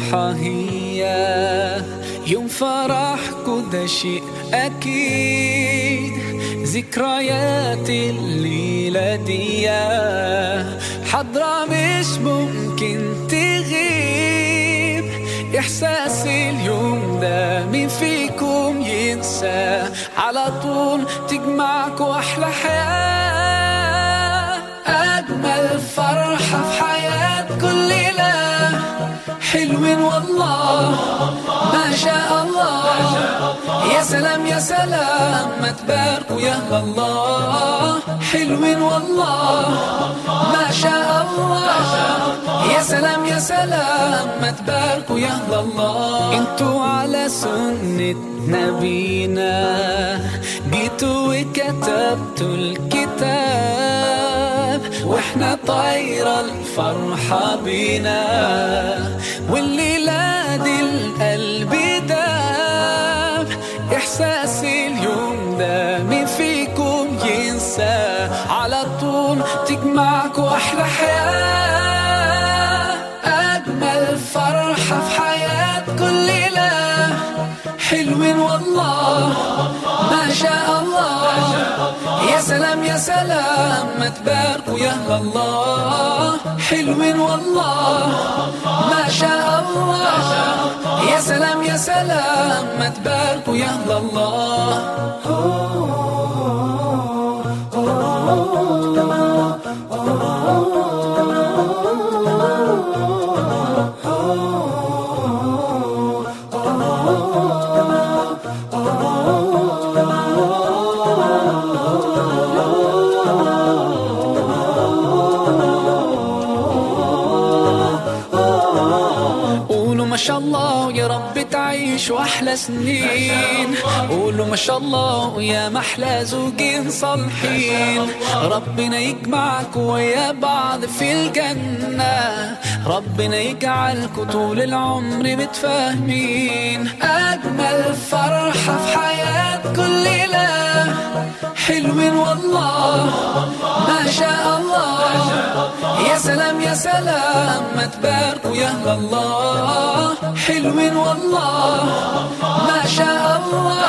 فرحة يوم فرحكو ده شيء أكيد ذكريات الليلة دي حضرة مش ممكن تغيب. إحساس اليوم ده مين فيكم ينسى. على طول تجمعكوا أحلى حياة. يا سلام يا سلام ما تباركوا يا الله. حلوين والله. ما شاء الله. يا سلام يا سلام ما تباركوا يا الله. أنتوا على سنة نبينا. جيتوا وكتبتوا الكتاب. وإحنا طايرة الفرحة بينا. والليلة دي القلب داب إحساس اليوم ده مين فيكم ينسى؟ على طول تجمعكوا أحلى حياة أجمل فرحة في حياة كل ليلة. حلوين والله ما شاء الله. يا سلام يا سلام ما تباركوا يا الله. حلوين والله ما شاء الله. يا سلام يا سلام ما تباركوا يا الله. قولوا رب تعيش وأحلى سنين. قولوا ما شاء الله يا محلى زوجين صالحين. ربنا يجمعك ويا بعض في الجنة. ربنا يجعلكوا طول العمر متفاهمين. أجمل فرحة في حياة كل ليلة حلوين والله. يا سلام يا سلام ما تباركوا يا الله. حلوين والله ما شاء الله.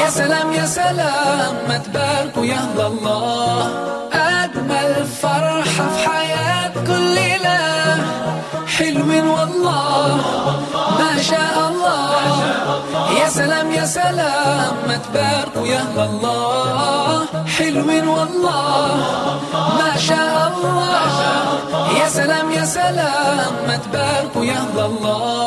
يا سلام يا سلام ما تباركوا يا الله. أجمل فرحة في حياة كل ليلة حلوين والله ما شاء يا سلام ما تباركوا يا الله حلوين والله. ما شاء الله. يا سلام يا سلام ما تباركوا يا الله.